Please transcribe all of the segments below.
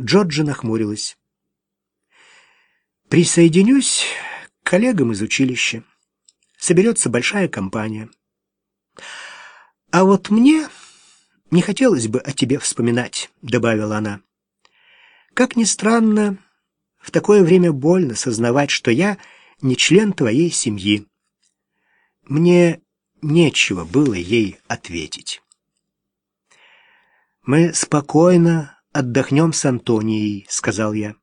Джорджи нахмурилась. «Присоединюсь к коллегам из училища. Соберется большая компания. А вот мне не хотелось бы о тебе вспоминать», — добавила она. «Как ни странно, в такое время больно сознавать, что я не член твоей семьи». Мне нечего было ей ответить. «Мы спокойно отдохнем с Антонией», — сказал я.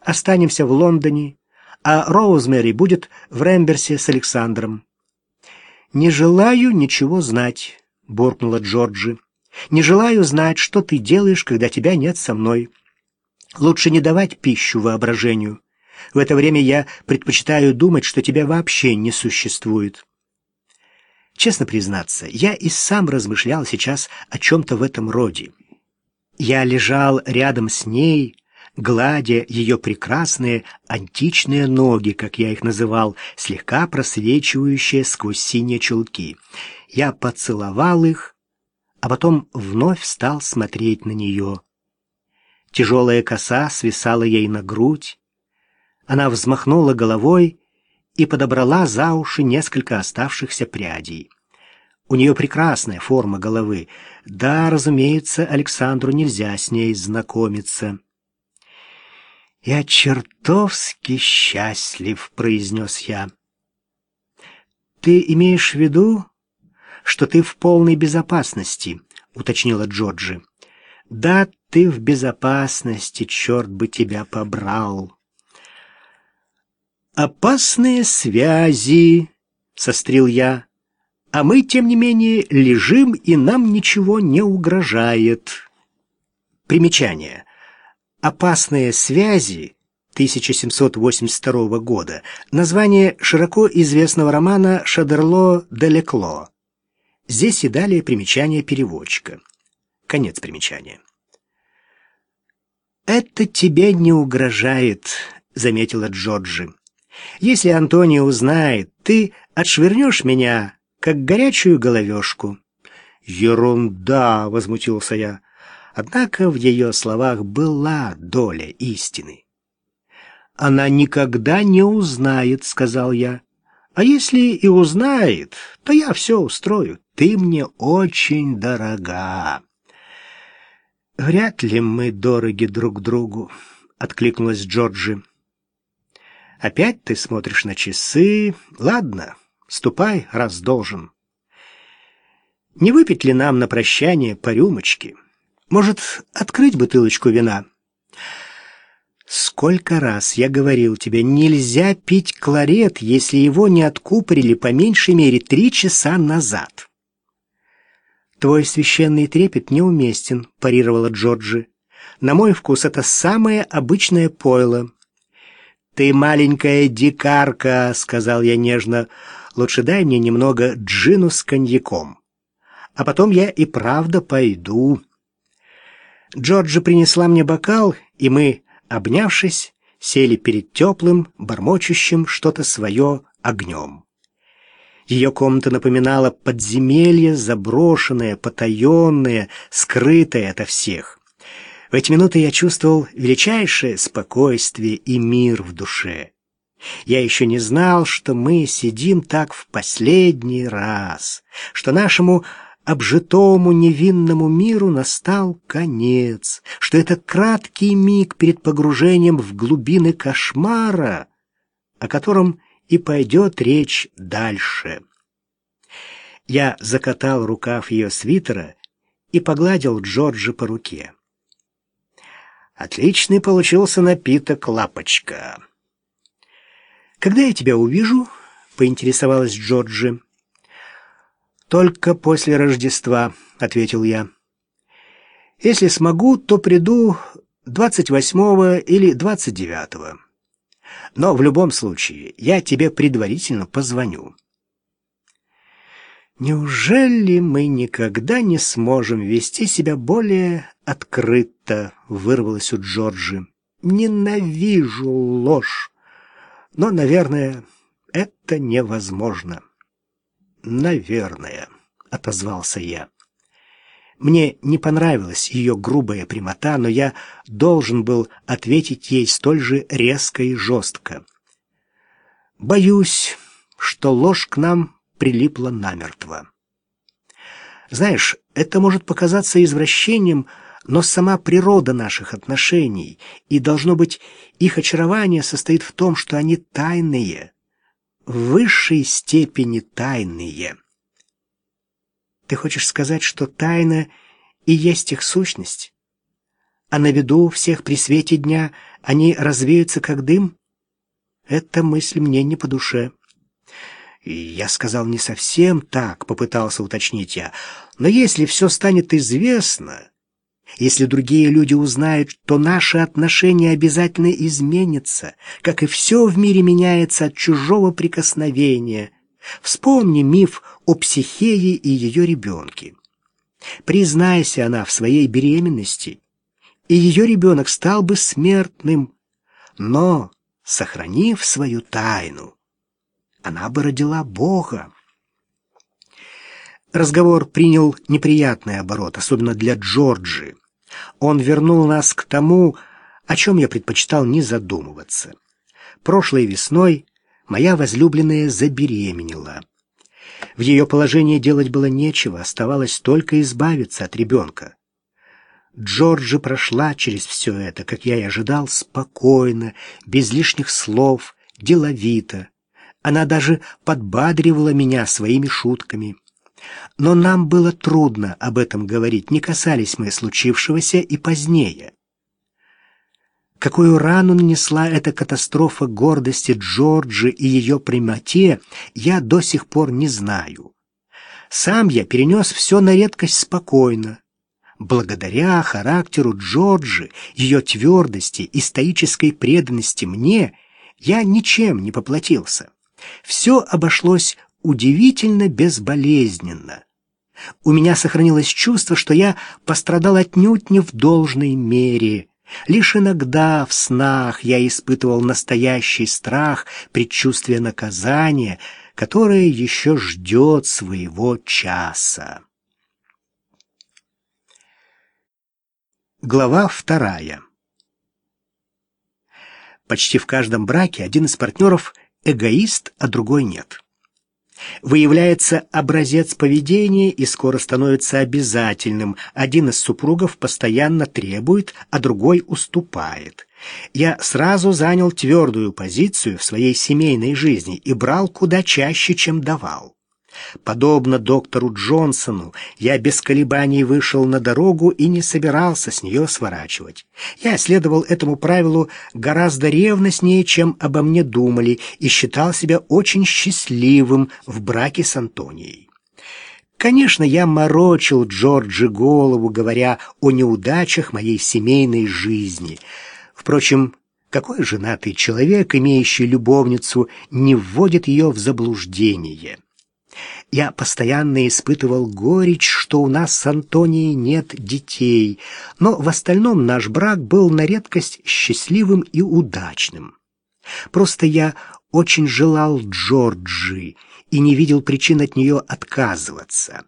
«Останемся в Лондоне, а Роузмери будет в Ремберсе с Александром». «Не желаю ничего знать», — буркнула Джорджи. «Не желаю знать, что ты делаешь, когда тебя нет со мной. Лучше не давать пищу воображению. В это время я предпочитаю думать, что тебя вообще не существует». Честно признаться, я и сам размышлял сейчас о чем-то в этом роде. Я лежал рядом с ней, гладя ее прекрасные античные ноги, как я их называл, слегка просвечивающие сквозь синие чулки. Я поцеловал их, а потом вновь стал смотреть на нее. Тяжелая коса свисала ей на грудь. Она взмахнула головой и подобрала за уши несколько оставшихся прядей. У нее прекрасная форма головы. Да, разумеется, Александру нельзя с ней знакомиться. «Я чертовски счастлив», — произнес я. «Ты имеешь в виду, что ты в полной безопасности?» — уточнила Джорджи. «Да, ты в безопасности, черт бы тебя побрал!» «Опасные связи!» — сострил я. «А мы, тем не менее, лежим, и нам ничего не угрожает». Примечание. «Опасные связи» 1782 года. Название широко известного романа Шадерло де Лекло. Здесь и далее примечание переводчика. Конец примечания. «Это тебе не угрожает», — заметила Джорджи. Если Антонио узнает, ты отшвырнешь меня, как горячую головешку». «Ерунда!» — возмутился я. Однако в ее словах была доля истины. «Она никогда не узнает», — сказал я. «А если и узнает, то я все устрою. Ты мне очень дорога». «Вряд ли мы дороги друг другу», — откликнулась Джорджи. Опять ты смотришь на часы. Ладно, ступай, раз должен. Не выпить ли нам на прощание по рюмочке? Может, открыть бутылочку вина? Сколько раз я говорил тебе, нельзя пить кларет, если его не откупорили по меньшей мере три часа назад. Твой священный трепет неуместен, парировала Джорджи. На мой вкус это самое обычное пойло, «Ты маленькая дикарка», — сказал я нежно, — «лучше дай мне немного джину с коньяком. А потом я и правда пойду». Джорджи принесла мне бокал, и мы, обнявшись, сели перед теплым, бормочущим что-то свое огнем. Ее комната напоминала подземелье, заброшенное, потаенное, скрытое ото всех. В эти минуты я чувствовал величайшее спокойствие и мир в душе. Я еще не знал, что мы сидим так в последний раз, что нашему обжитому невинному миру настал конец, что это краткий миг перед погружением в глубины кошмара, о котором и пойдет речь дальше. Я закатал рукав ее свитера и погладил Джорджи по руке. Отличный получился напиток, лапочка. Когда я тебя увижу? поинтересовалась Джорджи. Только после Рождества, ответил я. Если смогу, то приду 28 или 29. Но в любом случае я тебе предварительно позвоню. Неужели мы никогда не сможем вести себя более открыто, вырвалось у Джорджи. Ненавижу ложь. Но, наверное, это невозможно. Наверное, отозвался я. Мне не понравилась ее грубая прямота, но я должен был ответить ей столь же резко и жестко. Боюсь, что ложь к нам прилипла намертво. Знаешь, это может показаться извращением, но сама природа наших отношений, и, должно быть, их очарование состоит в том, что они тайные, в высшей степени тайные. Ты хочешь сказать, что тайна и есть их сущность? А на виду всех при свете дня они развеются, как дым? Эта мысль мне не по душе. я сказал не совсем так, попытался уточнить я. Но если все станет известно, если другие люди узнают, то наши отношения обязательно изменятся, как и все в мире меняется от чужого прикосновения. Вспомни миф о психее и ее ребенке. Признайся она в своей беременности, и ее ребенок стал бы смертным, но, сохранив свою тайну, она бы родила Бога. Разговор принял неприятный оборот, особенно для Джорджи. Он вернул нас к тому, о чем я предпочитал не задумываться. Прошлой весной моя возлюбленная забеременела. В ее положении делать было нечего, оставалось только избавиться от ребенка. Джорджи прошла через все это, как я и ожидал, спокойно, без лишних слов, деловито. Она даже подбадривала меня своими шутками. Но нам было трудно об этом говорить, не касались мы случившегося и позднее. Какую рану нанесла эта катастрофа гордости Джорджи и ее прямоте, я до сих пор не знаю. Сам я перенес все на редкость спокойно. Благодаря характеру Джорджи, ее твердости и стоической преданности мне, я ничем не поплатился. Все обошлось удивительно безболезненно. У меня сохранилось чувство, что я пострадал отнюдь не в должной мере. Лишь иногда в снах я испытывал настоящий страх, предчувствие наказания, которое еще ждет своего часа. Глава вторая. Почти в каждом браке один из партнеров эгоист, а другой нет. Выявляется образец поведения и скоро становится обязательным. Один из супругов постоянно требует, а другой уступает. Я сразу занял твердую позицию в своей семейной жизни и брал куда чаще, чем давал. Подобно доктору Джонсону, я без колебаний вышел на дорогу и не собирался с нее сворачивать. Я следовал этому правилу гораздо ревностнее, чем обо мне думали, и считал себя очень счастливым в браке с Антонией. Конечно, я морочил Джорджи голову, говоря о неудачах моей семейной жизни. Впрочем, какой женатый человек, имеющий любовницу, не вводит ее в заблуждение? Я постоянно испытывал горечь, что у нас с Антонией нет детей, но в остальном наш брак был на редкость счастливым и удачным. Просто я очень желал Джорджи и не видел причин от нее отказываться.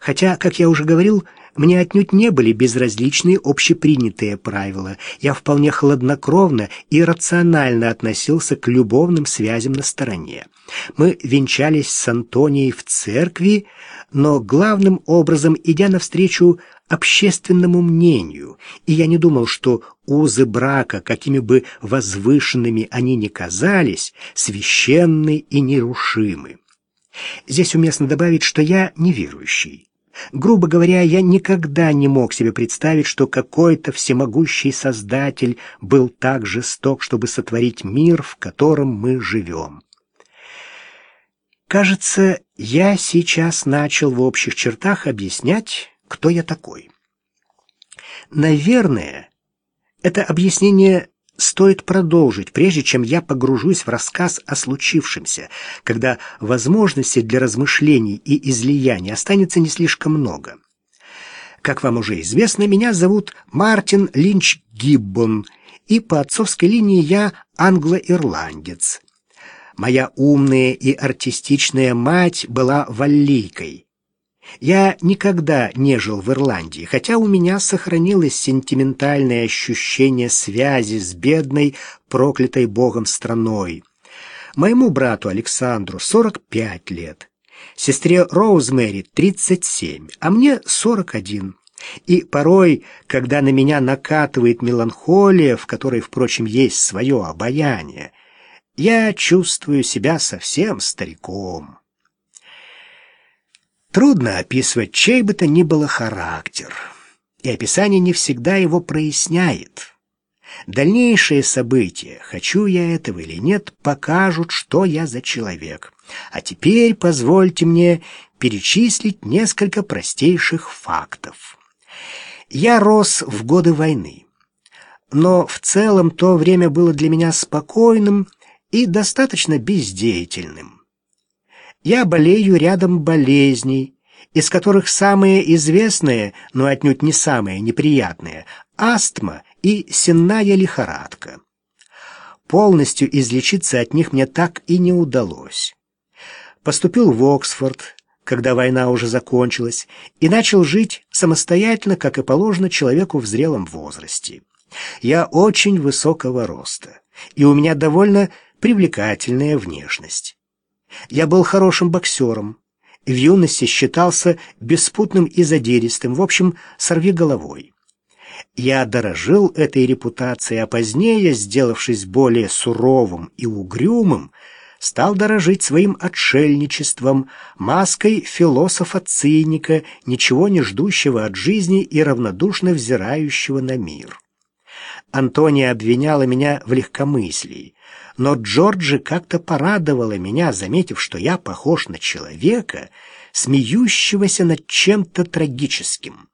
Хотя, как я уже говорил, мне отнюдь не были безразличны общепринятые правила. Я вполне хладнокровно и рационально относился к любовным связям на стороне. Мы венчались с Антонией в церкви, но главным образом идя навстречу общественному мнению, и я не думал, что узы брака, какими бы возвышенными они ни казались, священны и нерушимы. Здесь уместно добавить, что я неверующий. Грубо говоря, я никогда не мог себе представить, что какой-то всемогущий Создатель был так жесток, чтобы сотворить мир, в котором мы живем. Кажется, я сейчас начал в общих чертах объяснять, кто я такой. Наверное, это объяснение стоит продолжить, прежде чем я погружусь в рассказ о случившемся, когда возможностей для размышлений и излияний останется не слишком много. Как вам уже известно, меня зовут Мартин Линч Гиббон, и по отцовской линии я англо-ирландец. Моя умная и артистичная мать была валлийкой. Я никогда не жил в Ирландии, хотя у меня сохранилось сентиментальное ощущение связи с бедной, проклятой Богом страной. Моему брату Александру 45 лет, сестре Роузмэри 37, а мне 41. И порой, когда на меня накатывает меланхолия, в которой, впрочем, есть свое обаяние, я чувствую себя совсем стариком. Трудно описывать чей бы то ни было характер, и описание не всегда его проясняет. Дальнейшие события, хочу я этого или нет, покажут, что я за человек. А теперь позвольте мне перечислить несколько простейших фактов. Я рос в годы войны, но в целом то время было для меня спокойным и достаточно бездеятельным. Я болею рядом болезней, из которых самые известные, но отнюдь не самые неприятные – астма и сенная лихорадка. Полностью излечиться от них мне так и не удалось. Поступил в Оксфорд, когда война уже закончилась, и начал жить самостоятельно, как и положено человеку в зрелом возрасте. Я очень высокого роста, и у меня довольно привлекательная внешность. Я был хорошим боксером. В юности считался беспутным и задиристым, в общем, сорви головой. Я дорожил этой репутацией, а позднее, сделавшись более суровым и угрюмым, стал дорожить своим отшельничеством, маской философа-циника, ничего не ждущего от жизни и равнодушно взирающего на мир. Антония обвиняла меня в легкомыслии, но Джорджи как-то порадовала меня, заметив, что я похож на человека, смеющегося над чем-то трагическим.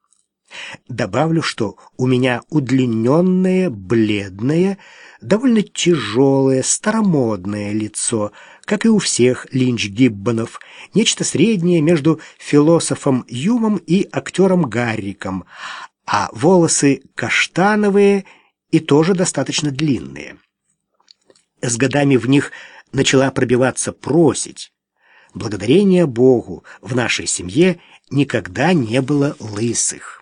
Добавлю, что у меня удлиненное, бледное, довольно тяжелое, старомодное лицо, как и у всех Линч-Гиббонов, нечто среднее между философом Юмом и актером Гарриком, а волосы каштановые и тоже достаточно длинные. С годами в них начала пробиваться просить. Благодарение Богу в нашей семье никогда не было лысых.